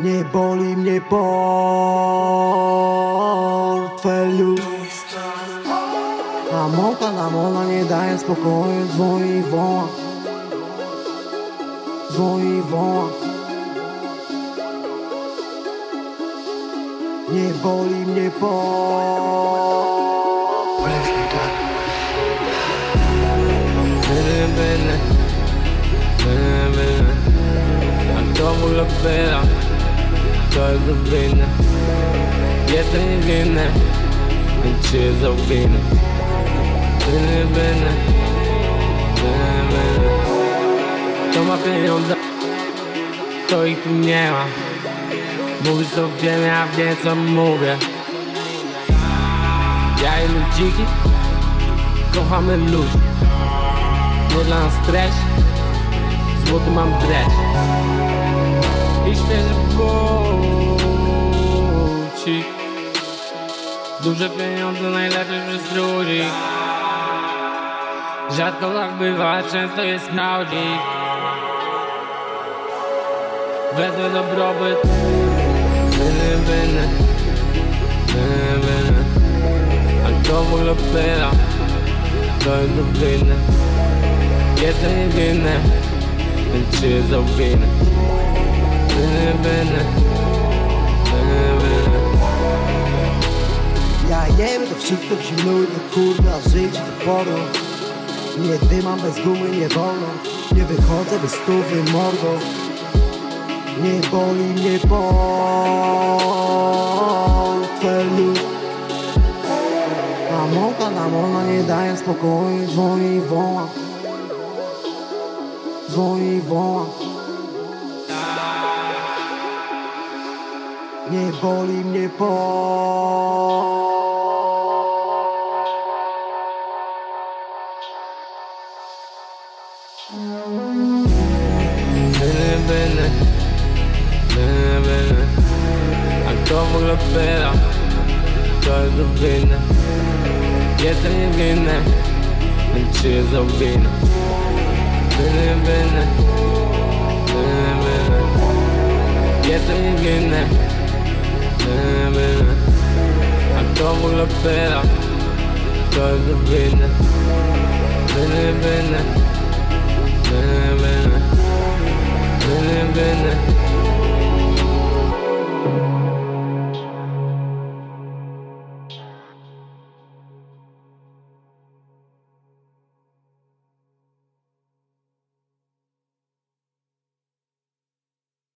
Nie boli mnie portfel już A mąka na mola nie daje spokoju Dzwoni i woła Dzwoni i woła Nie boli mnie portfel Bene, bene, bene, A w ogóle pyta, to jest winny Jestem niewinny, więc czy jest winny bene, bene, bene Kto ma pieniądze, to ich nie ma. Mówisz co wiem, ja wiem co mówię. Ja i ludziki kochamy ludzi. Nie dla nas treść Złoty mam dreć I świeży bucik Duże pieniądze najlepiej przez ludzi Rzadko tak bywa, często jest prawdzik Wezmę dobrobyt. Byny, byny Byny, byny A kto w ogóle pyta To jest winny Jestem niewinny, więc czy jest winny Ja jem to wszystko zimnuje kurwa życie to porno Nie dymam bez gumy nie wolno. Nie wychodzę bez stówy mordo. Nie boli mnie portfel A mąka na wolno nie daje spokoju Dzwoni i woła. Dzwoni i woła A kto w ogóle pyta, to jest winny Jestem niewinny, więc czy jest winny Byny, byny, byny, byny Jestem niewinny, byny, byny A kto w ogóle pyta, to jest winny Byny,